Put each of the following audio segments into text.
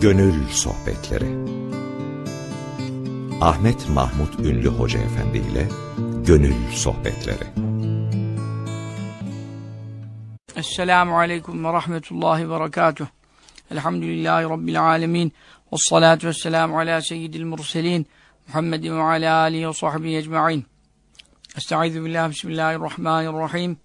Gönül Sohbetleri. Ahmet Mahmut Ünlü Hoca Efendi ile Gönül Sohbetleri. Esselamu Aleyküm ve Rahmetullahi ve Berekatuh. Elhamdülillahi Rabbil Alemin. Ve salatu ve selamu ala seyyidil murselin Muhammedin ve ala alihi ve sahbihi ecma'in. Estaizu billah bismillahirrahmanirrahim.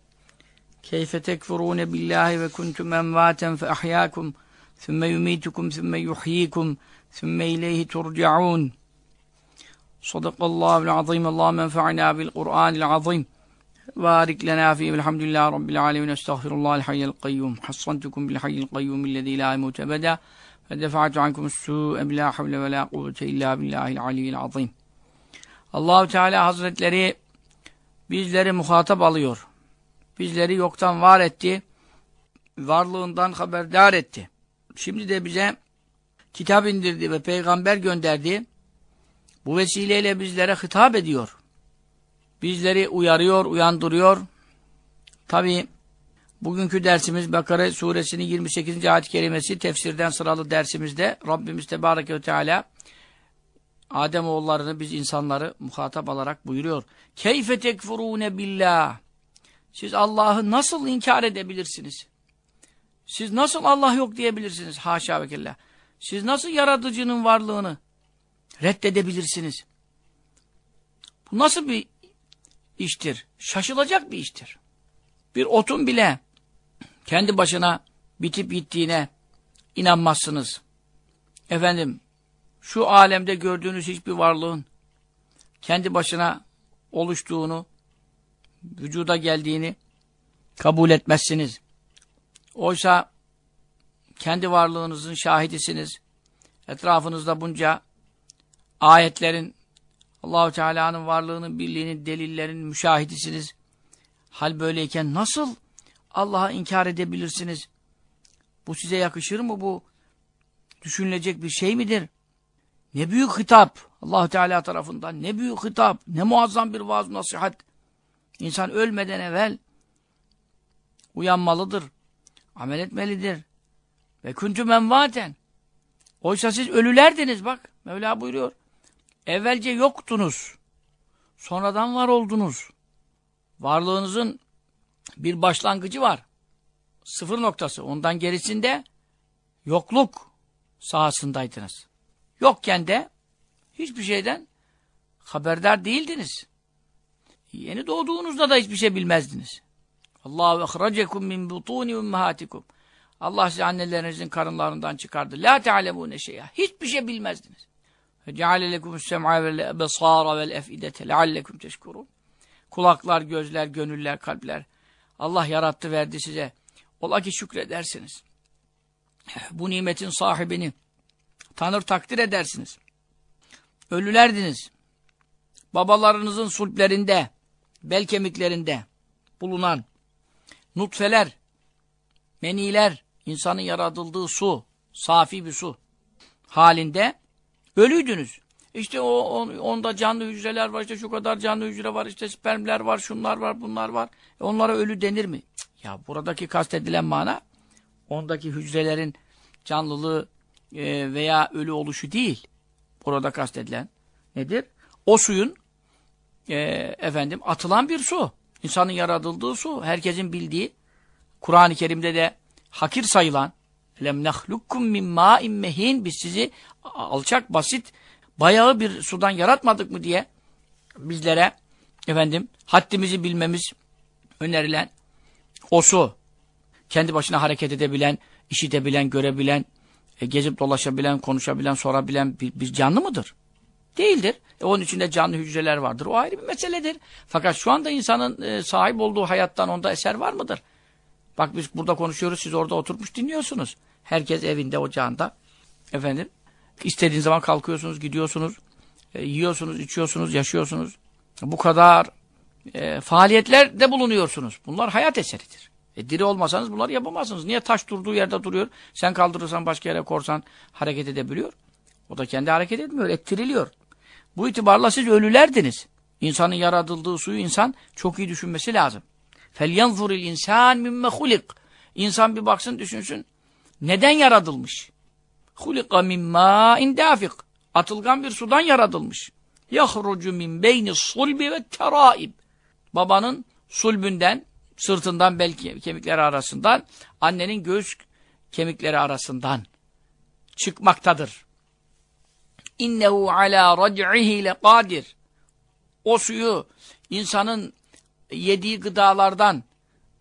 Keyfe tekfurune billahi ve kuntum envaten fe ahyaakum ثم يميتكم ثم يحييكم ثم إليه ترجعون صدق الله العظيم اللهم انفعنا بالقرآن العظيم بارك لنا فيه والحمد لله رب العالمين استغفر الله الحي القيوم حصنتكم بالحي القيوم الذي لا يموت أبدا فدفعت عنكم السوء بلا حول ولا قوة إلا بالله العلي العظيم Allahu Teala Hazretleri bizleri muhatap alıyor. Bizleri yoktan var etti. Varlığından haberdar etti. Şimdi de bize kitap indirdi ve peygamber gönderdi. Bu vesileyle bizlere hitap ediyor. Bizleri uyarıyor, uyandırıyor. Tabi bugünkü dersimiz Bakara suresinin 28. ayet kelimesi tefsirden sıralı dersimizde Rabbimiz Tebareke ve Teala Adem oğullarını biz insanları muhatap alarak buyuruyor. Keyfe tekfurune billah. Siz Allah'ı nasıl inkar edebilirsiniz? Siz nasıl Allah yok diyebilirsiniz? Haşa ve kella. Siz nasıl yaratıcının varlığını reddedebilirsiniz? Bu nasıl bir iştir? Şaşılacak bir iştir. Bir otun bile kendi başına bitip gittiğine inanmazsınız. Efendim, şu alemde gördüğünüz hiçbir varlığın kendi başına oluştuğunu, vücuda geldiğini kabul etmezsiniz. Oysa kendi varlığınızın şahidisiniz. Etrafınızda bunca ayetlerin Allahu Teala'nın varlığının, birliğinin, delillerin müşahidisiniz. Hal böyleyken nasıl Allah'a inkar edebilirsiniz? Bu size yakışır mı bu? Düşünülecek bir şey midir? Ne büyük hitap Allahu Teala tarafından. Ne büyük hitap. Ne muazzam bir vaaz nasihat. İnsan ölmeden evvel uyanmalıdır amel etmelidir. Ve kuntum envaten. Oysa siz ölülerdiniz bak. Mevla buyuruyor. Evvelce yoktunuz. Sonradan var oldunuz. Varlığınızın bir başlangıcı var. Sıfır noktası. Ondan gerisinde yokluk sahasındaydınız. Yokken de hiçbir şeyden haberdar değildiniz. Yeni doğduğunuzda da hiçbir şey bilmezdiniz. Allahu ehracekum min butuni ummahatikum. Allah sizi annelerinizin karınlarından çıkardı. La te'alemune şey'a. Hiçbir şey bilmezdiniz. Ceale lekumus sem'a vel ebsara vel efidete leallekum teşkurun. Kulaklar, gözler, gönüller, kalpler. Allah yarattı, verdi size. Ola ki şükredersiniz. Bu nimetin sahibini tanır, takdir edersiniz. Ölülerdiniz. Babalarınızın sulplerinde, bel kemiklerinde bulunan nutfeler, meniler, insanın yaratıldığı su, safi bir su halinde ölüydünüz. İşte o on, onda canlı hücreler var, işte şu kadar canlı hücre var, işte spermler var, şunlar var, bunlar var. E onlara ölü denir mi? Cık, ya buradaki kastedilen mana ondaki hücrelerin canlılığı e, veya ölü oluşu değil. Burada kastedilen nedir? O suyun e, efendim atılan bir su. İnsanın yaratıldığı su. Herkesin bildiği. Kur'an-ı Kerim'de de hakir sayılan lem nahlukkum min ma'in mehin biz sizi alçak basit bayağı bir sudan yaratmadık mı diye bizlere efendim haddimizi bilmemiz önerilen o su kendi başına hareket edebilen, işitebilen, görebilen, e, gezip dolaşabilen, konuşabilen, sorabilen bir, bir canlı mıdır? Değildir. E, onun içinde canlı hücreler vardır. O ayrı bir meseledir. Fakat şu anda insanın e, sahip olduğu hayattan onda eser var mıdır? Bak biz burada konuşuyoruz, siz orada oturmuş dinliyorsunuz. Herkes evinde, ocağında. Efendim, istediğiniz zaman kalkıyorsunuz, gidiyorsunuz, e, yiyorsunuz, içiyorsunuz, yaşıyorsunuz. Bu kadar e, faaliyetlerde bulunuyorsunuz. Bunlar hayat eseridir. E, diri olmasanız bunları yapamazsınız. Niye taş durduğu yerde duruyor? Sen kaldırırsan başka yere korsan hareket edebiliyor. O da kendi hareket etmiyor, ettiriliyor. Bu itibarla siz ölülerdiniz. İnsanın yaratıldığı suyu insan çok iyi düşünmesi lazım. فَلْيَنْظُرِ الْاِنْسَانِ مِمَّ خُلِقْ İnsan bir baksın düşünsün. Neden yaratılmış? hulika min ma'in dafik. Atılgan bir sudan yaratılmış. Yahrucu min beyni sulbi ve teraib. Babanın sulbünden, sırtından belki kemikleri arasından, annenin göğüs kemikleri arasından çıkmaktadır. innehu ala rac'ihi lekadir. O suyu insanın yediği gıdalardan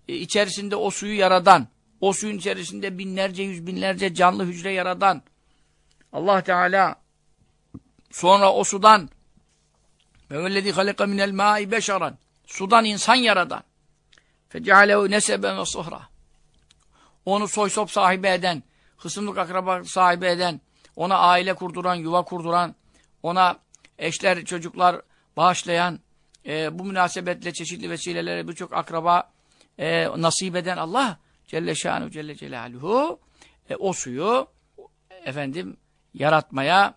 e, içerisinde o suyu yaradan, o suyun içerisinde binlerce yüz binlerce canlı hücre yaradan Allah Teala sonra o sudan mevellezi halika minel ma'i beşaran. Sudan insan yaradan. Fecehalehu neseben ve suhra. Onu soysop sahibi eden, hısımlık akraba sahibi eden ona aile kurduran, yuva kurduran, ona eşler, çocuklar bağışlayan, e, bu münasebetle çeşitli vesileleri birçok akraba e, nasip eden Allah Celle Şanu Celle Celaluhu e, o suyu efendim yaratmaya,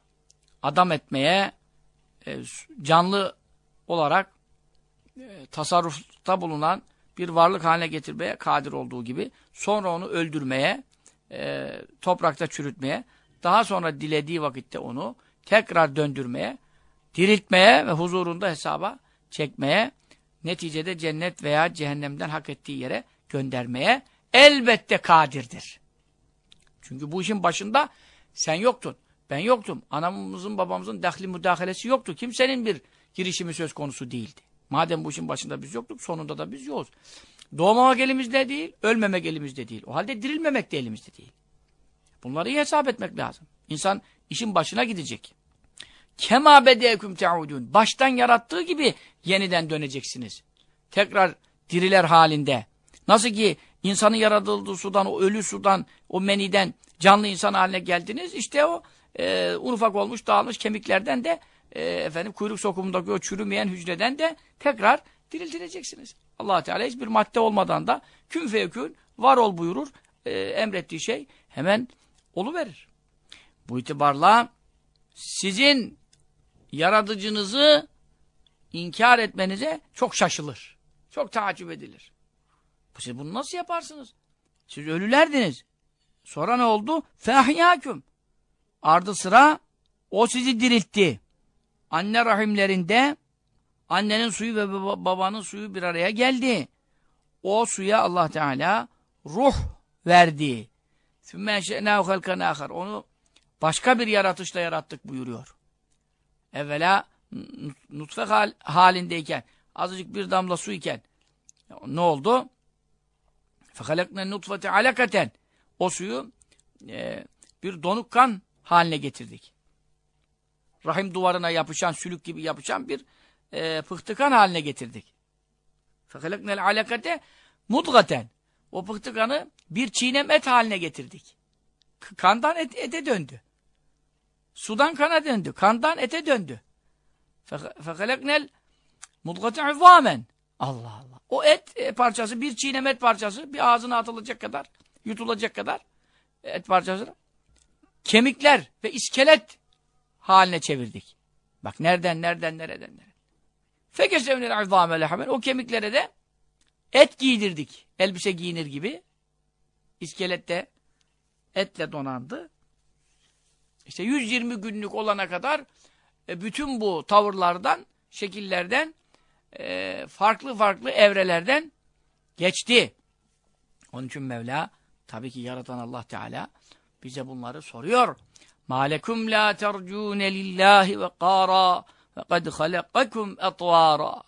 adam etmeye, e, canlı olarak e, tasarrufta bulunan bir varlık haline getirmeye kadir olduğu gibi sonra onu öldürmeye, e, toprakta çürütmeye, daha sonra dilediği vakitte onu tekrar döndürmeye, diriltmeye ve huzurunda hesaba çekmeye, neticede cennet veya cehennemden hak ettiği yere göndermeye elbette kadirdir. Çünkü bu işin başında sen yoktun, ben yoktum. Anamızın babamızın dahli müdahalesi yoktu. Kimsenin bir girişimi söz konusu değildi. Madem bu işin başında biz yoktuk, sonunda da biz yokuz. Doğmamak elimizde değil, ölmemek elimizde değil. O halde dirilmemek de elimizde değil. Bunları iyi hesap etmek lazım. İnsan işin başına gidecek. Kema bedeküm teudun. Baştan yarattığı gibi yeniden döneceksiniz. Tekrar diriler halinde. Nasıl ki insanın yaratıldığı sudan, o ölü sudan, o meniden canlı insan haline geldiniz. İşte o e, ufak olmuş, dağılmış kemiklerden de e, efendim kuyruk sokumundaki o çürümeyen hücreden de tekrar diriltileceksiniz. allah Teala hiçbir madde olmadan da kün fevkün var ol buyurur. E, emrettiği şey hemen verir. Bu itibarla sizin yaratıcınızı inkar etmenize çok şaşılır. Çok tacip edilir. Siz bunu nasıl yaparsınız? Siz ölülerdiniz. Sonra ne oldu? Fehyâküm. Ardı sıra o sizi diriltti. Anne rahimlerinde annenin suyu ve babanın suyu bir araya geldi. O suya Allah Teala ruh verdi. Onu başka bir yaratışla yarattık buyuruyor. Evvela nutfe hal, halindeyken, azıcık bir damla su iken ne oldu? فَخَلَقْنَا nutfete alakaten O suyu e, bir donuk kan haline getirdik. Rahim duvarına yapışan, sülük gibi yapışan bir e, pıhtıkan haline getirdik. فَخَلَقْنَا alakate mudgaten O pıhtıkanı bir çiğnem et haline getirdik. Kandan et, ete döndü. Sudan kana döndü. Kandan ete döndü. فَخَلَقْنَا mudgate izâmen Allah Allah. O et e, parçası, bir çiğnem et parçası, bir ağzına atılacak kadar, yutulacak kadar et parçası kemikler ve iskelet haline çevirdik. Bak nereden, nereden, nereden, nereden. Fekesevnil azâme lehamen. O kemiklere de et giydirdik. Elbise giyinir gibi. İskelette etle donandı. İşte 120 günlük olana kadar e, bütün bu tavırlardan, şekillerden, e, farklı farklı evrelerden geçti. Onun için Mevla, tabii ki yaratan Allah Teala bize bunları soruyor. Tercune lillahi ve qara ve kad halakakum etvara.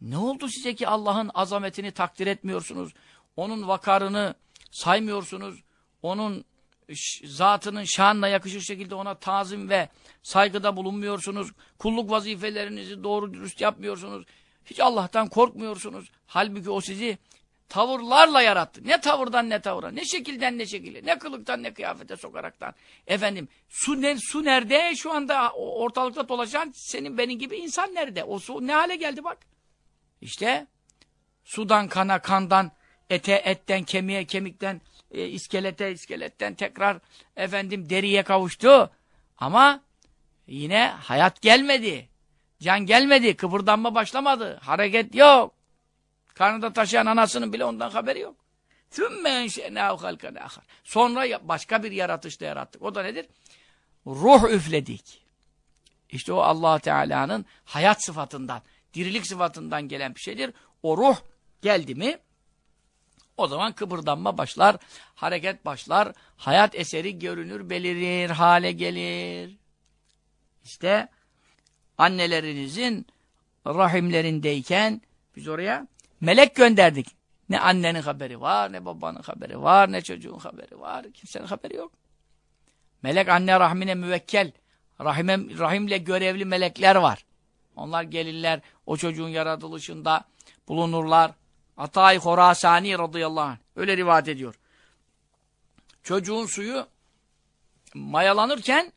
Ne oldu size ki Allah'ın azametini takdir etmiyorsunuz? Onun vakarını saymıyorsunuz? Onun zatının şanına yakışır şekilde ona tazim ve saygıda bulunmuyorsunuz. Kulluk vazifelerinizi doğru dürüst yapmıyorsunuz. Hiç Allah'tan korkmuyorsunuz. Halbuki o sizi tavırlarla yarattı. Ne tavırdan ne tavıra, ne şekilden ne şekilde, ne kılıktan ne kıyafete sokaraktan. Efendim su, ne, su nerede? Şu anda ortalıkta dolaşan senin benim gibi insan nerede? O su ne hale geldi bak. İşte sudan kana, kandan, ete etten, kemiğe kemikten, e, iskelete iskeletten tekrar efendim deriye kavuştu. Ama yine hayat gelmedi. Can gelmedi, kıpırdanma başlamadı, hareket yok. Karnında taşıyan anasının bile ondan haberi yok. Sonra başka bir yaratışla yarattık. O da nedir? Ruh üfledik. İşte o allah Teala'nın hayat sıfatından, dirilik sıfatından gelen bir şeydir. O ruh geldi mi o zaman kıpırdanma başlar, hareket başlar, hayat eseri görünür, belirir, hale gelir. İşte annelerinizin rahimlerindeyken biz oraya melek gönderdik. Ne annenin haberi var, ne babanın haberi var, ne çocuğun haberi var. Kimsenin haberi yok. Melek anne rahmine müvekkel, rahime, rahimle görevli melekler var. Onlar gelirler, o çocuğun yaratılışında bulunurlar. Atay Horasani radıyallahu anh. Öyle rivayet ediyor. Çocuğun suyu mayalanırken,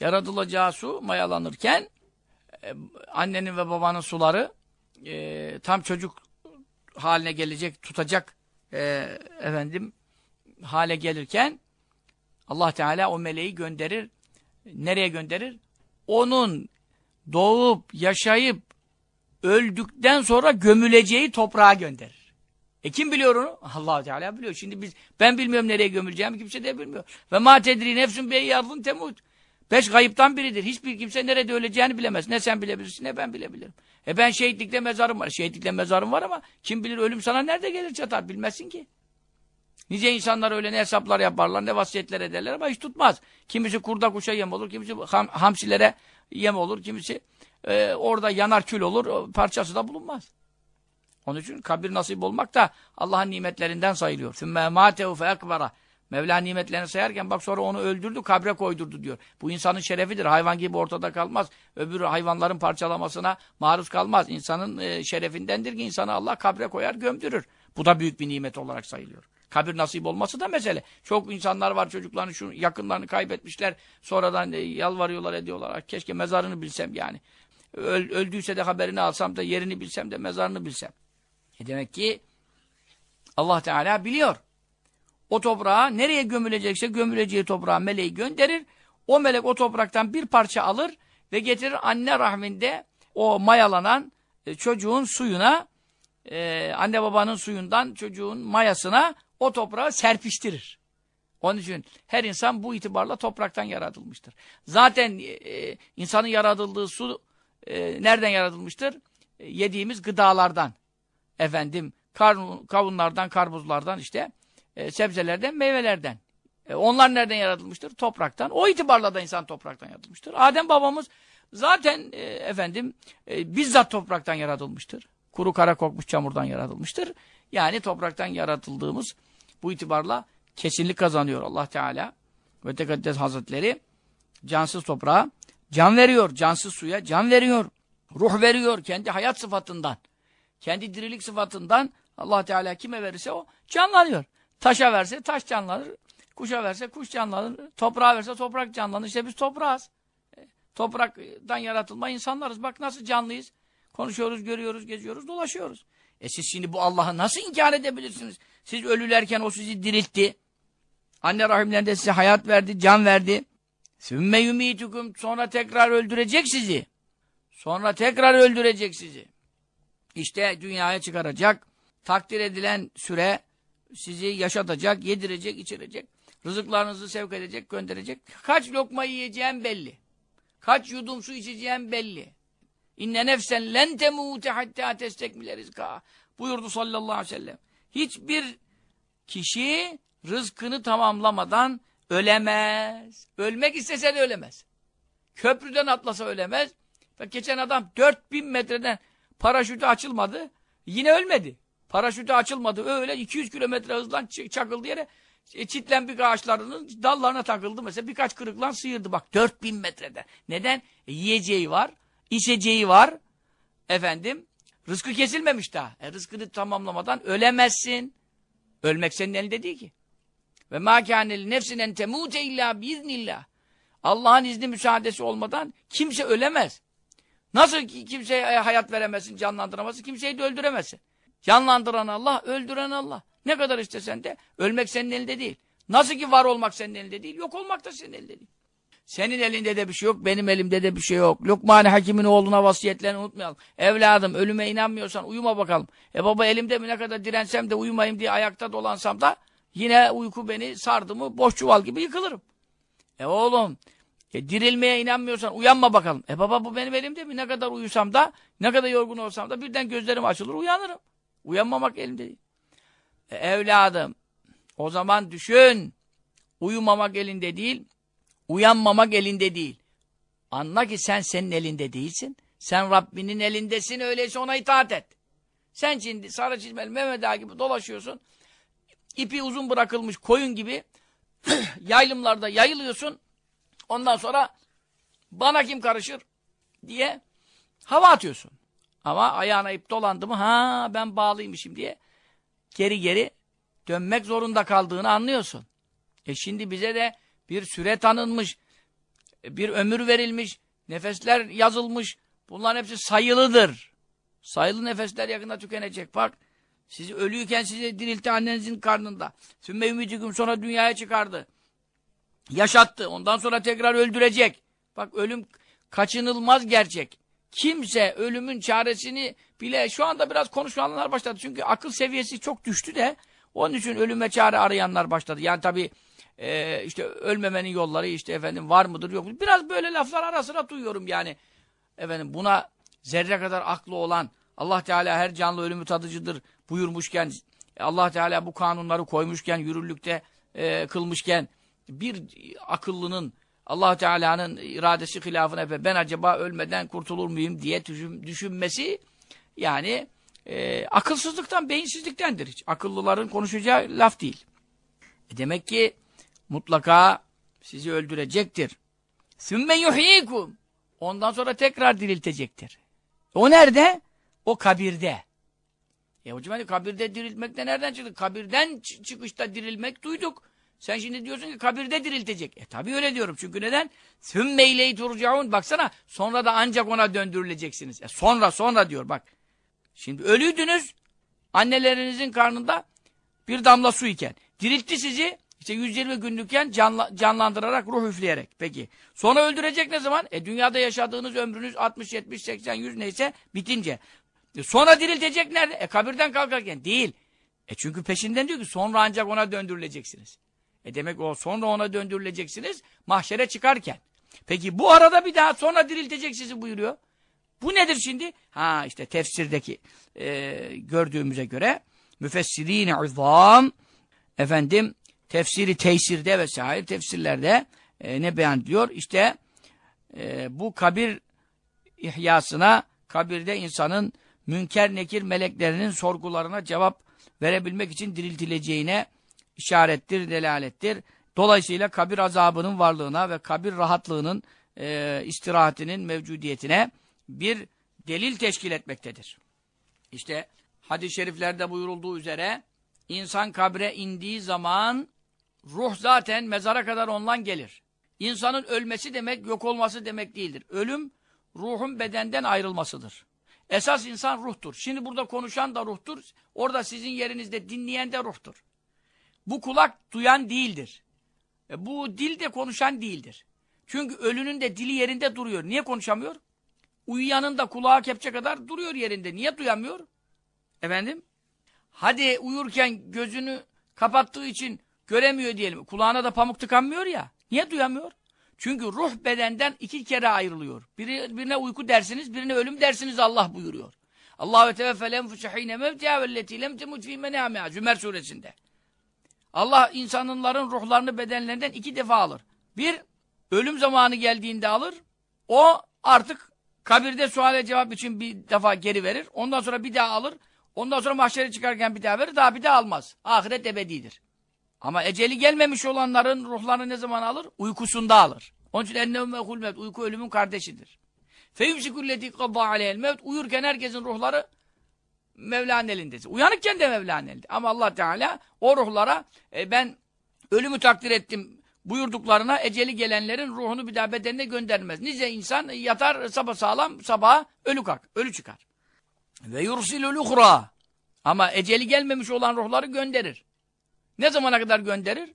yaratılacağı su mayalanırken, e, annenin ve babanın suları e, tam çocuk haline gelecek, tutacak e, efendim hale gelirken Allah Teala o meleği gönderir. Nereye gönderir? Onun doğup, yaşayıp, öldükten sonra gömüleceği toprağa gönderir. E kim biliyor onu? allah Teala biliyor. Şimdi biz ben bilmiyorum nereye gömüleceğimi kimse de bilmiyor. Ve ma tedri nefsün bey yardın temut. Beş kayıptan biridir. Hiçbir kimse nerede öleceğini bilemez. Ne sen bilebilirsin ne ben bilebilirim. E ben şehitlikte mezarım var. Şehitlikte mezarım var ama kim bilir ölüm sana nerede gelir çatar bilmezsin ki. Nice insanlar öyle ne hesaplar yaparlar ne vasiyetler ederler ama hiç tutmaz. Kimisi kurda kuşa yem olur, kimisi ham, hamsilere yem olur, kimisi e, orada yanar kül olur, parçası da bulunmaz. Onun için kabir nasip olmak da Allah'ın nimetlerinden sayılıyor. ثُمَّ مَاتَهُ فَاَكْبَرَ Mevla nimetlerini sayarken bak sonra onu öldürdü, kabre koydurdu diyor. Bu insanın şerefidir. Hayvan gibi ortada kalmaz. Öbür hayvanların parçalamasına maruz kalmaz. İnsanın e, şerefindendir ki insanı Allah kabre koyar, gömdürür. Bu da büyük bir nimet olarak sayılıyor. Kabir nasip olması da mesele. Çok insanlar var çocuklarını, şu yakınlarını kaybetmişler. Sonradan e, yalvarıyorlar, ediyorlar. Keşke mezarını bilsem yani. Öl, öldüyse de haberini alsam da yerini bilsem de mezarını bilsem. E demek ki Allah Teala biliyor. O toprağa nereye gömülecekse gömüleceği toprağa meleği gönderir. O melek o topraktan bir parça alır ve getirir anne rahminde o mayalanan e, çocuğun suyuna e, anne babanın suyundan çocuğun mayasına o toprağı serpiştirir. Onun için her insan bu itibarla topraktan yaratılmıştır. Zaten e, insanın yaratıldığı su nereden yaratılmıştır? Yediğimiz gıdalardan. Efendim kavunlardan, karpuzlardan işte e, sebzelerden, meyvelerden. E, onlar nereden yaratılmıştır? Topraktan. O itibarla da insan topraktan yaratılmıştır. Adem babamız zaten e, efendim e, bizzat topraktan yaratılmıştır. Kuru kara kokmuş çamurdan yaratılmıştır. Yani topraktan yaratıldığımız bu itibarla kesinlik kazanıyor Allah Teala ve Tekaddes Hazretleri cansız toprağa can veriyor, cansız suya can veriyor, ruh veriyor kendi hayat sıfatından, kendi dirilik sıfatından Allah Teala kime verirse o canlanıyor. Taşa verse taş canlanır, kuşa verse kuş canlanır, toprağa verse toprak canlanır. İşte biz toprağız. E, Topraktan yaratılma insanlarız. Bak nasıl canlıyız. Konuşuyoruz, görüyoruz, geziyoruz, dolaşıyoruz. E siz şimdi bu Allah'ı nasıl inkar edebilirsiniz? Siz ölülerken o sizi diriltti. Anne rahimlerinde size hayat verdi, can verdi. Sümme yumitukum sonra tekrar öldürecek sizi. Sonra tekrar öldürecek sizi. İşte dünyaya çıkaracak. Takdir edilen süre sizi yaşatacak, yedirecek, içirecek. Rızıklarınızı sevk edecek, gönderecek. Kaç lokma yiyeceğim belli. Kaç yudum su içeceğim belli. İnne nefsen len temute hatta testekmile rizka. Buyurdu sallallahu aleyhi ve sellem. Hiçbir kişi rızkını tamamlamadan ölemez. Ölmek istese de ölemez. Köprüden atlasa ölemez. Bak geçen adam 4000 metreden paraşütü açılmadı. Yine ölmedi. Paraşütü açılmadı. Öyle 200 kilometre hızla çakıldı yere e, çitlenbik ağaçlarının dallarına takıldı. Mesela birkaç kırıklan sıyırdı. Bak 4000 metrede. Neden? E, yiyeceği var. içeceği var. Efendim. Rızkı kesilmemiş daha. E, rızkını tamamlamadan ölemezsin. Ölmek senin elinde değil ki. Ve mâ kâneli nefsinen temûte illâ biiznillah. Allah'ın izni müsaadesi olmadan kimse ölemez. Nasıl ki kimseye hayat veremezsin, canlandıramazsın, kimseyi de öldüremezsin. Canlandıran Allah, öldüren Allah. Ne kadar istesen de ölmek senin elinde değil. Nasıl ki var olmak senin elinde değil, yok olmak da senin elinde değil. Senin elinde de bir şey yok, benim elimde de bir şey yok. Lokman Hakim'in oğluna vasiyetlerini unutmayalım. Evladım ölüme inanmıyorsan uyuma bakalım. E baba elimde mi ne kadar dirensem de uyumayayım diye ayakta dolansam da yine uyku beni sardı mı boş çuval gibi yıkılırım. E oğlum e, dirilmeye inanmıyorsan uyanma bakalım. E baba bu benim elimde mi? Ne kadar uyusam da, ne kadar yorgun olsam da birden gözlerim açılır uyanırım. Uyanmamak elimde değil. E, evladım o zaman düşün. Uyumamak elinde değil, uyanmamak elinde değil. Anla ki sen senin elinde değilsin. Sen Rabbinin elindesin öyleyse ona itaat et. Sen şimdi sarı çizmeli Mehmet Ağa gibi dolaşıyorsun. İpi uzun bırakılmış koyun gibi yaylımlarda yayılıyorsun. Ondan sonra bana kim karışır diye hava atıyorsun. Ama ayağına ip dolandı mı ha ben bağlıymışım diye geri geri dönmek zorunda kaldığını anlıyorsun. E şimdi bize de bir süre tanınmış, bir ömür verilmiş, nefesler yazılmış. Bunların hepsi sayılıdır. Sayılı nefesler yakında tükenecek. Bak sizi ölüyken sizi diriltti annenizin karnında. Sümme ümidiküm sonra dünyaya çıkardı. Yaşattı. Ondan sonra tekrar öldürecek. Bak ölüm kaçınılmaz gerçek. Kimse ölümün çaresini bile şu anda biraz konuşanlar başladı. Çünkü akıl seviyesi çok düştü de onun için ölüme çare arayanlar başladı. Yani tabii e, işte ölmemenin yolları işte efendim var mıdır yok mudur. Biraz böyle laflar ara sıra duyuyorum yani. Efendim buna zerre kadar aklı olan Allah Teala her canlı ölümü tadıcıdır buyurmuşken Allah Teala bu kanunları koymuşken yürürlükte e, kılmışken bir akıllının Allah Teala'nın iradesi hilafına ben acaba ölmeden kurtulur muyum diye düşün, düşünmesi yani e, akılsızlıktan, beyinsizliktendir hiç. Akıllıların konuşacağı laf değil. E demek ki mutlaka sizi öldürecektir. Sümme yuhyikum. Ondan sonra tekrar diriltecektir. O nerede? O kabirde. E hocam hani kabirde diriltmek de nereden çıktı? Kabirden çıkışta dirilmek duyduk. Sen şimdi diyorsun ki kabirde diriltecek. E tabi öyle diyorum. Çünkü neden? Sümme ileyhi turcaun. Baksana sonra da ancak ona döndürüleceksiniz. E sonra sonra diyor bak. Şimdi ölüydünüz. Annelerinizin karnında bir damla su iken. Diriltti sizi. İşte 120 günlükken canla, canlandırarak, ruh üfleyerek. Peki. Sonra öldürecek ne zaman? E dünyada yaşadığınız ömrünüz 60, 70, 80, 100 neyse bitince. E sonra diriltecek nerede? E kabirden kalkarken. Değil. E çünkü peşinden diyor ki sonra ancak ona döndürüleceksiniz. E demek o sonra ona döndürüleceksiniz mahşere çıkarken. Peki bu arada bir daha sonra diriltecek sizi buyuruyor. Bu nedir şimdi? Ha işte tefsirdeki e, gördüğümüze göre müfessirin-i izam efendim tefsiri teysirde vesaire tefsirlerde e, ne beyan diyor? İşte e, bu kabir ihyasına kabirde insanın münker nekir meleklerinin sorgularına cevap verebilmek için diriltileceğine işarettir, delalettir. Dolayısıyla kabir azabının varlığına ve kabir rahatlığının e, istirahatinin mevcudiyetine bir delil teşkil etmektedir. İşte hadis-i şeriflerde buyurulduğu üzere insan kabre indiği zaman ruh zaten mezara kadar ondan gelir. İnsanın ölmesi demek yok olması demek değildir. Ölüm ruhun bedenden ayrılmasıdır. Esas insan ruhtur. Şimdi burada konuşan da ruhtur. Orada sizin yerinizde dinleyen de ruhtur. Bu kulak duyan değildir. E, bu dil de konuşan değildir. Çünkü ölünün de dili yerinde duruyor. Niye konuşamıyor? Uyuyanın da kulağı kepçe kadar duruyor yerinde. Niye duyamıyor? Efendim? Hadi uyurken gözünü kapattığı için göremiyor diyelim. Kulağına da pamuk tıkanmıyor ya. Niye duyamıyor? Çünkü ruh bedenden iki kere ayrılıyor. Biri, birine uyku dersiniz, birine ölüm dersiniz Allah buyuruyor. Allah ve teveffel enfusu hine mevtiha velleti lem temut fî menâmiha. Zümer suresinde. Allah insanların ruhlarını bedenlerinden iki defa alır. Bir, ölüm zamanı geldiğinde alır. O artık kabirde suale cevap için bir defa geri verir. Ondan sonra bir daha alır. Ondan sonra mahşere çıkarken bir daha verir. Daha bir daha almaz. Ahiret ebedidir. Ama eceli gelmemiş olanların ruhlarını ne zaman alır? Uykusunda alır. Onun için ennevme hulmet. Uyku ölümün kardeşidir. Feyumsikulleti kadda aleyhel mevt. Uyurken herkesin ruhları Mevla'nın elindedir. Uyanıkken de Mevla'nın elinde. Ama Allah Teala o ruhlara e, ben ölümü takdir ettim buyurduklarına eceli gelenlerin ruhunu bir daha bedenine göndermez. Nice insan yatar sabah sağlam sabaha ölü kalk, ölü çıkar. Ve yursilul uhra. Ama eceli gelmemiş olan ruhları gönderir. Ne zamana kadar gönderir?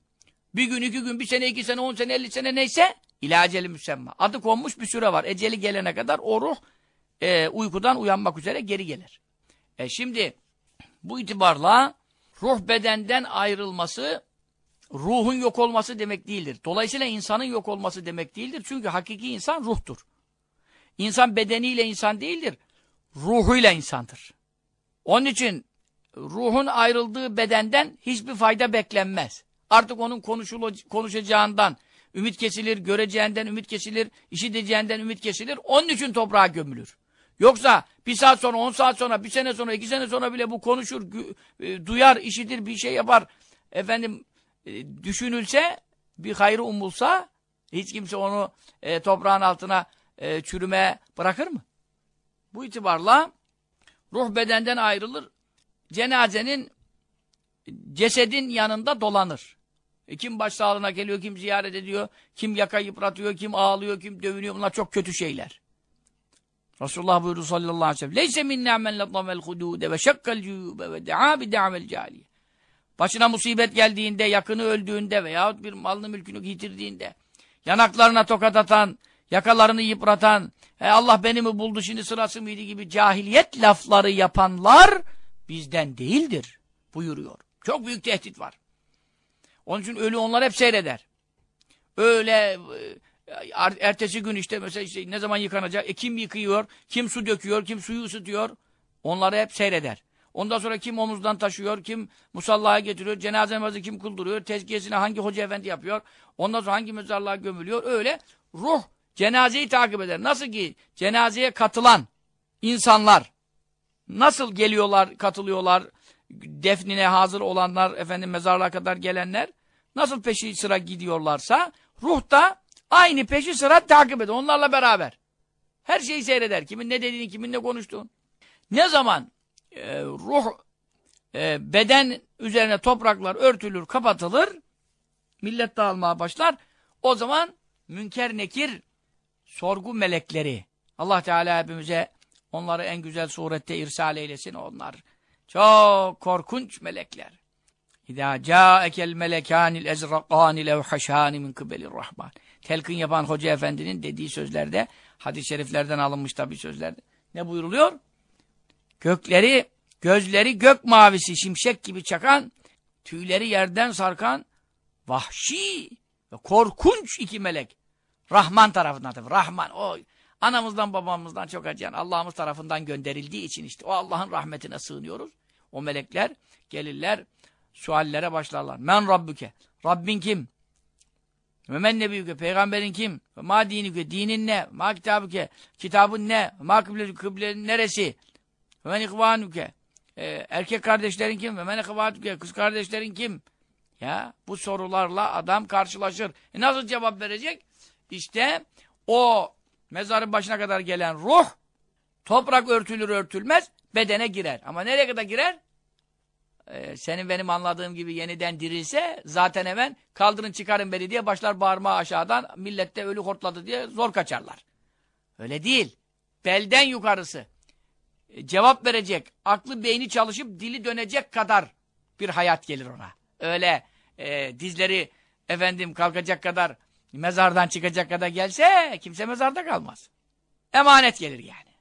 Bir gün, iki gün, bir sene, iki sene, on sene, elli sene neyse İlâ eceli müsemma. Adı konmuş bir süre var. Eceli gelene kadar o ruh e, uykudan uyanmak üzere geri gelir. E şimdi bu itibarla ruh bedenden ayrılması ruhun yok olması demek değildir. Dolayısıyla insanın yok olması demek değildir. Çünkü hakiki insan ruhtur. İnsan bedeniyle insan değildir. Ruhuyla insandır. Onun için ruhun ayrıldığı bedenden hiçbir fayda beklenmez. Artık onun konuşacağından ümit kesilir, göreceğinden ümit kesilir, işiteceğinden ümit kesilir. Onun için toprağa gömülür. Yoksa bir saat sonra, on saat sonra, bir sene sonra, iki sene sonra bile bu konuşur, e, duyar, işitir, bir şey yapar. Efendim e, düşünülse, bir hayrı umulsa, hiç kimse onu e, toprağın altına e, çürüme bırakır mı? Bu itibarla ruh bedenden ayrılır. Cenazenin cesedin yanında dolanır. E, kim başsağlığına geliyor, kim ziyaret ediyor, kim yaka yıpratıyor, kim ağlıyor, kim dövünüyor. Bunlar çok kötü şeyler. Resulullah buyurdu sallallahu aleyhi ve sellem. Leyse minna men lattamel hudude ve şakkal cübe ve de'a bi de'amel caliye. Başına musibet geldiğinde, yakını öldüğünde veyahut bir malını mülkünü yitirdiğinde, yanaklarına tokat atan, yakalarını yıpratan, e Allah beni mi buldu şimdi sırası mıydı gibi cahiliyet lafları yapanlar bizden değildir buyuruyor. Çok büyük tehdit var. Onun için ölü onlar hep seyreder. Öyle ertesi gün işte mesela işte ne zaman yıkanacak, e kim yıkıyor, kim su döküyor, kim suyu ısıtıyor. Onları hep seyreder. Ondan sonra kim omuzdan taşıyor, kim musallaya getiriyor, cenaze namazı kim kıldırıyor, tezkiyesini hangi hoca efendi yapıyor, ondan sonra hangi mezarlığa gömülüyor. Öyle ruh cenazeyi takip eder. Nasıl ki cenazeye katılan insanlar nasıl geliyorlar, katılıyorlar, defnine hazır olanlar, efendim mezarlığa kadar gelenler nasıl peşi sıra gidiyorlarsa ruh da aynı peşi sıra takip eder. Onlarla beraber. Her şeyi seyreder. Kimin ne dediğini, kimin ne konuştuğunu. Ne zaman e, ruh e, beden üzerine topraklar örtülür, kapatılır, millet dağılmaya başlar. O zaman münker nekir sorgu melekleri. Allah Teala hepimize onları en güzel surette irsal eylesin onlar. Çok korkunç melekler. İzâ câekel melekânil ezrakâni levhaşâni min kıbelir rahman. Telkin yapan Hoca Efendi'nin dediği sözlerde, hadis-i şeriflerden alınmış tabi sözlerde. Ne buyuruluyor? Gökleri, gözleri gök mavisi, şimşek gibi çakan, tüyleri yerden sarkan, vahşi ve korkunç iki melek. Rahman tarafından tabi. Rahman o anamızdan babamızdan çok acıyan Allah'ımız tarafından gönderildiği için işte o Allah'ın rahmetine sığınıyoruz. O melekler gelirler suallere başlarlar. Men Rabbüke. Rabbin kim? Ve men nebiyüke. Peygamberin kim? Ve ma dinüke. Dinin ne? Ma kitabüke. Kitabın ne? Ma kıble, kıblenin neresi? Ve men ikvanüke. Ee, erkek kardeşlerin kim? Ve men ikvanüke. Kız kardeşlerin kim? Ya bu sorularla adam karşılaşır. E nasıl cevap verecek? İşte o mezarın başına kadar gelen ruh toprak örtülür örtülmez bedene girer. Ama nereye kadar girer? Ee, senin benim anladığım gibi yeniden dirilse zaten hemen kaldırın çıkarın beni diye başlar bağırmaya aşağıdan millette ölü hortladı diye zor kaçarlar. Öyle değil. Belden yukarısı. E, cevap verecek, aklı beyni çalışıp dili dönecek kadar bir hayat gelir ona. Öyle e, dizleri efendim kalkacak kadar mezardan çıkacak kadar gelse kimse mezarda kalmaz. Emanet gelir yani.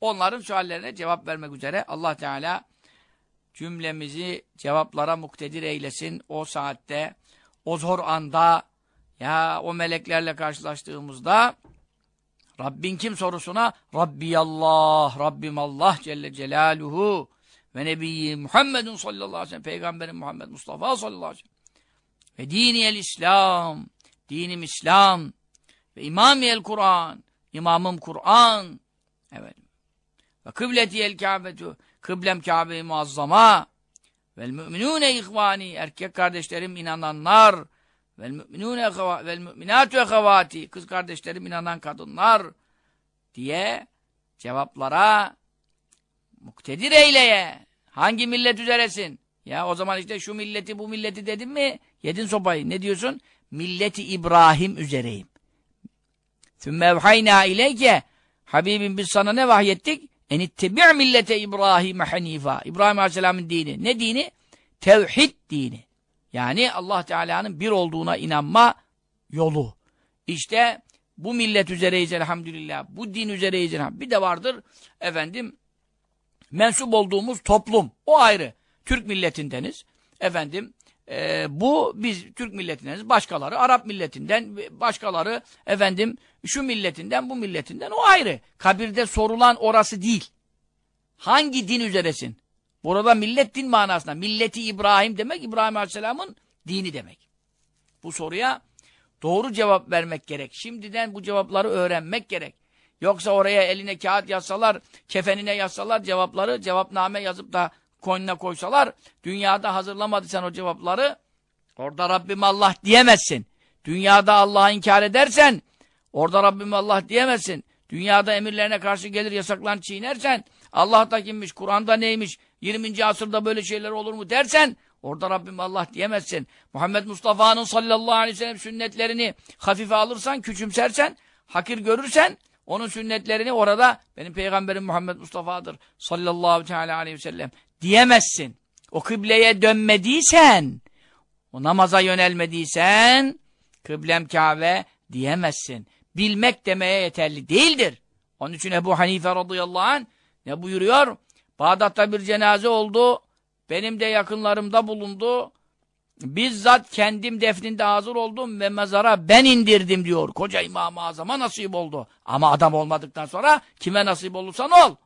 Onların suallerine cevap vermek üzere Allah Teala cümlemizi cevaplara muktedir eylesin. O saatte, o zor anda, ya o meleklerle karşılaştığımızda Rabbin kim sorusuna Rabbi Allah, Rabbim Allah Celle Celaluhu ve Nebiyyi Muhammedun sallallahu aleyhi ve sellem Peygamberin Muhammed Mustafa sallallahu aleyhi ve sellem ve diniyel İslam dinim İslam ve imamiyel Kur'an imamım Kur'an. Evet. Ve kıbletiyel Kabe'tu kıblem Kabe-i Muazzama. Vel müminune ihvani erkek kardeşlerim inananlar. Vel müminune vel müminatu ehevati kız kardeşlerim inanan kadınlar diye cevaplara muktedir eyleye. Hangi millet üzeresin? Ya o zaman işte şu milleti bu milleti dedim mi yedin sopayı. Ne diyorsun? Milleti İbrahim üzereyim. Sümme evhayna ileyke. Habibim biz sana ne vahyettik? Enittebi' millete İbrahim hanifa. İbrahim Aleyhisselam'ın dini. Ne dini? Tevhid dini. Yani Allah Teala'nın bir olduğuna inanma yolu. İşte bu millet üzereyiz elhamdülillah. Bu din üzereyiz elhamdülillah. Bir de vardır efendim mensup olduğumuz toplum. O ayrı. Türk milletindeniz. Efendim e, bu biz Türk milletindeniz. Başkaları Arap milletinden, başkaları efendim şu milletinden, bu milletinden. O ayrı. Kabirde sorulan orası değil. Hangi din üzeresin? Burada millet din manasında. Milleti İbrahim demek İbrahim Aleyhisselam'ın dini demek. Bu soruya doğru cevap vermek gerek. Şimdiden bu cevapları öğrenmek gerek. Yoksa oraya eline kağıt yazsalar, kefenine yazsalar cevapları, cevapname yazıp da koynuna koysalar, dünyada hazırlamadıysan o cevapları, orada Rabbim Allah diyemezsin. Dünyada Allah'ı inkar edersen, orada Rabbim Allah diyemezsin. Dünyada emirlerine karşı gelir yasaklarını çiğnersen, Allah da kimmiş, Kur'an'da neymiş, 20. asırda böyle şeyler olur mu dersen, orada Rabbim Allah diyemezsin. Muhammed Mustafa'nın sallallahu aleyhi ve sellem sünnetlerini hafife alırsan, küçümsersen, hakir görürsen, onun sünnetlerini orada benim peygamberim Muhammed Mustafa'dır sallallahu aleyhi ve sellem diyemezsin. O kıbleye dönmediysen, o namaza yönelmediysen, kıblem Kabe diyemezsin. Bilmek demeye yeterli değildir. Onun için Ebu Hanife radıyallahu anh ne buyuruyor? Bağdat'ta bir cenaze oldu. Benim de yakınlarımda bulundu. Bizzat kendim defninde hazır oldum ve mezara ben indirdim diyor. Koca İmam-ı Azam'a nasip oldu. Ama adam olmadıktan sonra kime nasip olursan ol.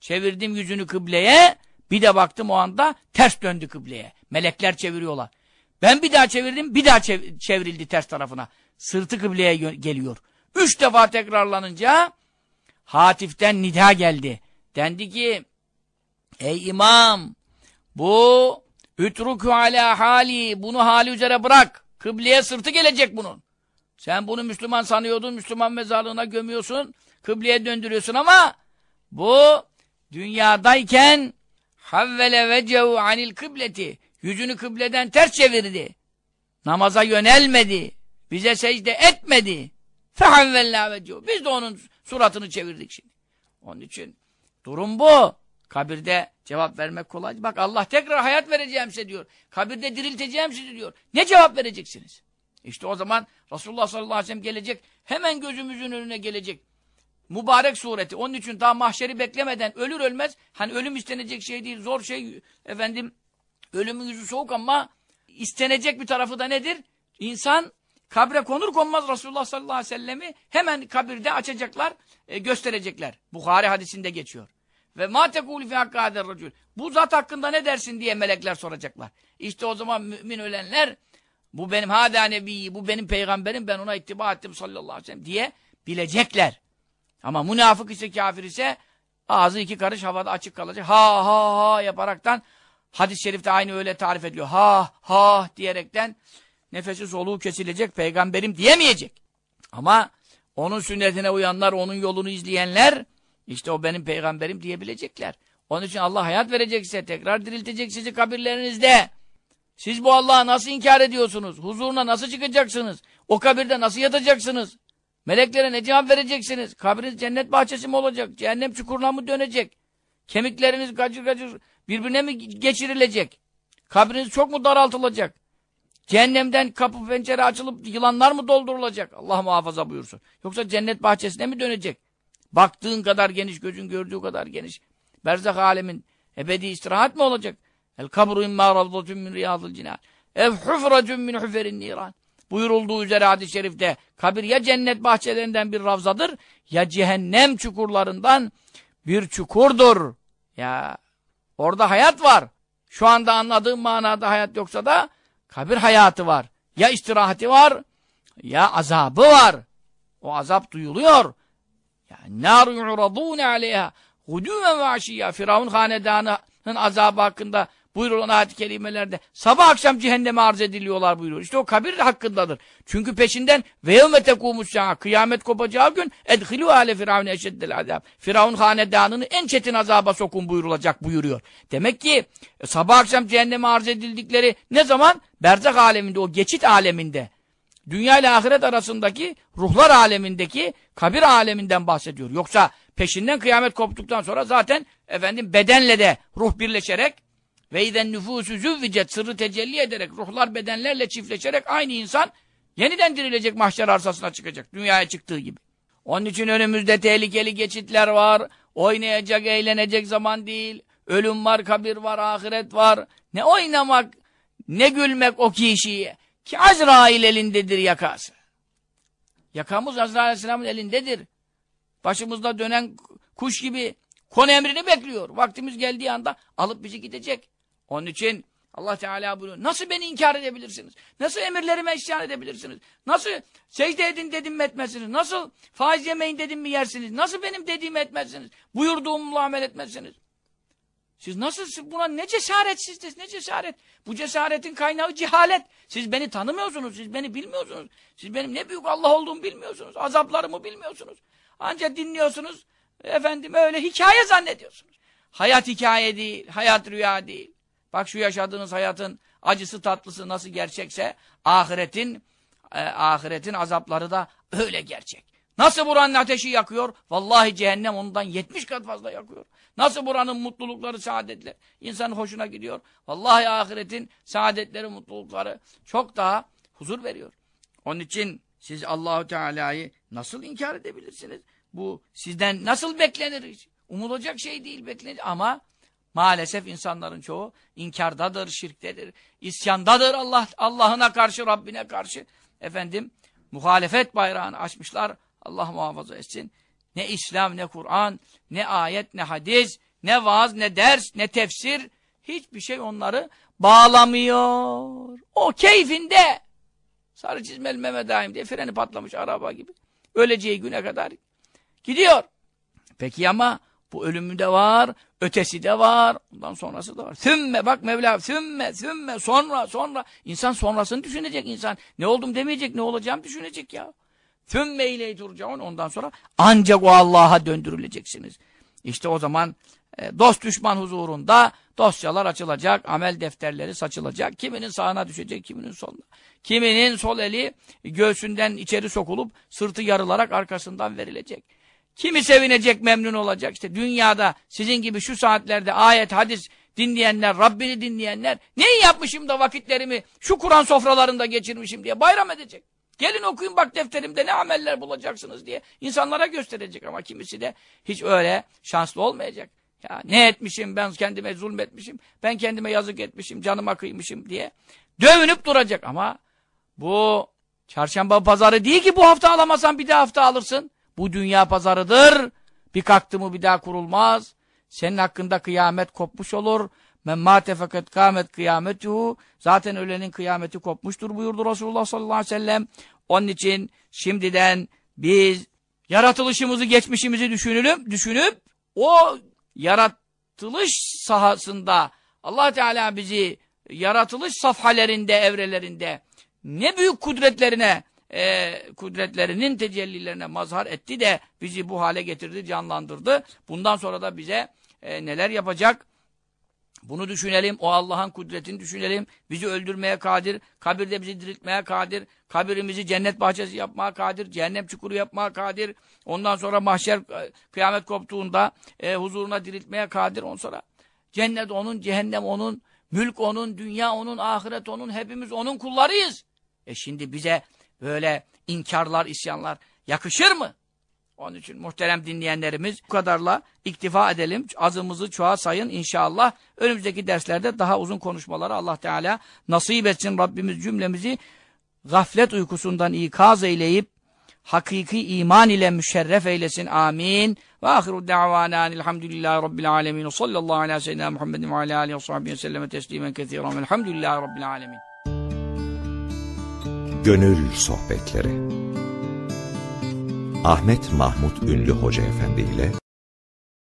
Çevirdim yüzünü kıbleye. Bir de baktım o anda ters döndü kıbleye. Melekler çeviriyorlar. Ben bir daha çevirdim, bir daha çev çevrildi ters tarafına. Sırtı kıbleye geliyor. Üç defa tekrarlanınca Hatif'ten nida geldi. Dendi ki, ey imam, bu ütruku ala hali, bunu hali üzere bırak. Kıbleye sırtı gelecek bunun. Sen bunu Müslüman sanıyordun, Müslüman mezarlığına gömüyorsun, kıbleye döndürüyorsun ama bu dünyadayken havvele vecehu anil kıbleti yüzünü kıbleden ters çevirdi. Namaza yönelmedi. Bize secde etmedi. Fehavvellâ vecehu. Biz de onun suratını çevirdik şimdi. Onun için durum bu. Kabirde cevap vermek kolay. Bak Allah tekrar hayat vereceğim size diyor. Kabirde dirilteceğim sizi diyor. Ne cevap vereceksiniz? İşte o zaman Resulullah sallallahu aleyhi ve sellem gelecek. Hemen gözümüzün önüne gelecek. Mübarek sureti. Onun için daha mahşeri beklemeden ölür ölmez. Hani ölüm istenecek şey değil. Zor şey. Efendim ölümün yüzü soğuk ama istenecek bir tarafı da nedir? İnsan kabre konur konmaz Resulullah sallallahu aleyhi ve sellemi hemen kabirde açacaklar, e, gösterecekler. Bukhari hadisinde geçiyor. Ve ma tekulu fi hakkader racul. Bu zat hakkında ne dersin diye melekler soracaklar. İşte o zaman mümin ölenler bu benim hâdâ nebiyyi, bu benim peygamberim, ben ona ittiba ettim sallallahu aleyhi ve sellem diye bilecekler. Ama münafık ise kafir ise ağzı iki karış havada açık kalacak. Ha ha ha yaparaktan hadis-i şerifte aynı öyle tarif ediliyor. Ha ha diyerekten nefesi soluğu kesilecek peygamberim diyemeyecek. Ama onun sünnetine uyanlar, onun yolunu izleyenler işte o benim peygamberim diyebilecekler. Onun için Allah hayat verecek size, tekrar diriltecek sizi kabirlerinizde. Siz bu Allah'ı nasıl inkar ediyorsunuz? Huzuruna nasıl çıkacaksınız? O kabirde nasıl yatacaksınız? Meleklere ne cevap vereceksiniz? Kabriniz cennet bahçesi mi olacak? Cehennem çukuruna mı dönecek? Kemikleriniz gacır gacır birbirine mi geçirilecek? Kabriniz çok mu daraltılacak? Cehennemden kapı pencere açılıp yılanlar mı doldurulacak? Allah muhafaza buyursun. Yoksa cennet bahçesine mi dönecek? Baktığın kadar geniş, gözün gördüğü kadar geniş. Berzak alemin ebedi istirahat mı olacak? El kabru imma ravdatun min riyadil cinan. Ev hufracun min huferin niran. Buyurulduğu üzere hadis-i şerifte kabir ya cennet bahçelerinden bir ravzadır ya cehennem çukurlarından bir çukurdur. Ya orada hayat var. Şu anda anladığım manada hayat yoksa da kabir hayatı var. Ya istirahati var ya azabı var. O azap duyuluyor. Nar yu'radûne aleyha hudûmen ve aşiyya. Firavun hanedanının azabı hakkında buyurulan ayet-i kerimelerde sabah akşam cehenneme arz ediliyorlar buyuruyor. İşte o kabir hakkındadır. Çünkü peşinden ve yevme kıyamet kopacağı gün edhilû ale firavun eşeddel azab. Firavun hanedanını en çetin azaba sokun buyurulacak buyuruyor. Demek ki e, sabah akşam cehenneme arz edildikleri ne zaman? Berzak aleminde, o geçit aleminde. Dünya ile ahiret arasındaki ruhlar alemindeki kabir aleminden bahsediyor. Yoksa peşinden kıyamet koptuktan sonra zaten efendim bedenle de ruh birleşerek ve iden nüfusu züvvicet sırrı tecelli ederek ruhlar bedenlerle çiftleşerek aynı insan Yeniden dirilecek mahşer arsasına çıkacak. Dünyaya çıktığı gibi. Onun için önümüzde tehlikeli geçitler var. Oynayacak, eğlenecek zaman değil. Ölüm var, kabir var, ahiret var. Ne oynamak, ne gülmek o kişiye. Ki Azrail elindedir yakası. Yakamız Azrail Aleyhisselam'ın elindedir. Başımızda dönen kuş gibi konu emrini bekliyor. Vaktimiz geldiği anda alıp bizi gidecek. Onun için Allah Teala buyuruyor. Nasıl beni inkar edebilirsiniz? Nasıl emirlerime isyan edebilirsiniz? Nasıl secde edin dedim mi etmezsiniz? Nasıl faiz yemeyin dedim mi yersiniz? Nasıl benim dediğimi etmezsiniz? Buyurduğumla amel etmezsiniz? Siz nasıl buna ne cesaretsizsiniz, ne cesaret? Bu cesaretin kaynağı cehalet. Siz beni tanımıyorsunuz, siz beni bilmiyorsunuz. Siz benim ne büyük Allah olduğumu bilmiyorsunuz. Azaplarımı bilmiyorsunuz. Ancak dinliyorsunuz, efendim öyle hikaye zannediyorsunuz. Hayat hikaye değil, hayat rüya değil. Bak şu yaşadığınız hayatın acısı tatlısı nasıl gerçekse ahiretin e, ahiretin azapları da öyle gerçek. Nasıl buranın ateşi yakıyor? Vallahi cehennem ondan 70 kat fazla yakıyor. Nasıl buranın mutlulukları, saadetler insanın hoşuna gidiyor? Vallahi ahiretin saadetleri, mutlulukları çok daha huzur veriyor. Onun için siz Allahu Teala'yı nasıl inkar edebilirsiniz? Bu sizden nasıl beklenir? Umulacak şey değil beklenir ama Maalesef insanların çoğu inkardadır, şirktedir, isyandadır Allah Allah'ına karşı, Rabbine karşı. Efendim, muhalefet bayrağını açmışlar. Allah muhafaza etsin. Ne İslam, ne Kur'an, ne ayet, ne hadis, ne vaaz, ne ders, ne tefsir. Hiçbir şey onları bağlamıyor. O keyfinde. Sarı çizmeli Mehmet Ağim diye freni patlamış araba gibi. Öleceği güne kadar gidiyor. Peki ama bu ölümü de var, ötesi de var, ondan sonrası da var. Sümme bak Mevla, sümme, sümme, sonra, sonra. İnsan sonrasını düşünecek insan. Ne oldum demeyecek, ne olacağım düşünecek ya. Sümme ile turcaun ondan sonra ancak o Allah'a döndürüleceksiniz. İşte o zaman e, dost düşman huzurunda dosyalar açılacak, amel defterleri saçılacak. Kiminin sağına düşecek, kiminin soluna. Kiminin sol eli göğsünden içeri sokulup sırtı yarılarak arkasından verilecek. Kimi sevinecek, memnun olacak? İşte dünyada sizin gibi şu saatlerde ayet, hadis dinleyenler, Rabbini dinleyenler, neyi yapmışım da vakitlerimi şu Kur'an sofralarında geçirmişim diye bayram edecek. Gelin okuyun bak defterimde ne ameller bulacaksınız diye insanlara gösterecek ama kimisi de hiç öyle şanslı olmayacak. Ya ne etmişim ben kendime zulmetmişim, ben kendime yazık etmişim, canıma kıymışım diye dövünüp duracak ama bu çarşamba pazarı değil ki bu hafta alamazsan bir daha hafta alırsın. Bu dünya pazarıdır. Bir kalktı mı bir daha kurulmaz. Senin hakkında kıyamet kopmuş olur. Men mâte fakat kâmet kıyametuhu. Zaten ölenin kıyameti kopmuştur buyurdu Resulullah sallallahu aleyhi ve sellem. Onun için şimdiden biz yaratılışımızı, geçmişimizi düşünelim, düşünüp o yaratılış sahasında Allah Teala bizi yaratılış safhalerinde, evrelerinde ne büyük kudretlerine e, kudretlerinin tecellilerine mazhar etti de bizi bu hale getirdi, canlandırdı. Bundan sonra da bize e, neler yapacak? Bunu düşünelim, o Allah'ın kudretini düşünelim. Bizi öldürmeye kadir, kabirde bizi diriltmeye kadir, kabirimizi cennet bahçesi yapmaya kadir, cehennem çukuru yapmaya kadir. Ondan sonra mahşer e, kıyamet koptuğunda e, huzuruna diriltmeye kadir. Ondan sonra cennet onun, cehennem onun, mülk onun, dünya onun, ahiret onun, hepimiz onun kullarıyız. E şimdi bize böyle inkarlar, isyanlar yakışır mı? Onun için muhterem dinleyenlerimiz bu kadarla iktifa edelim. Azımızı çoğa sayın inşallah. Önümüzdeki derslerde daha uzun konuşmaları Allah Teala nasip etsin. Rabbimiz cümlemizi gaflet uykusundan ikaz eyleyip hakiki iman ile müşerref eylesin. Amin. Ve ahiru da'vana elhamdülillahi rabbil alemin. Sallallahu aleyhi ve sellem Muhammedin ve aleyhi ve sahbihi selleme teslimen kethiren. Elhamdülillahi rabbil alemin. Gönül Sohbetleri. Ahmet Mahmut Ünlü Hoca Efendi ile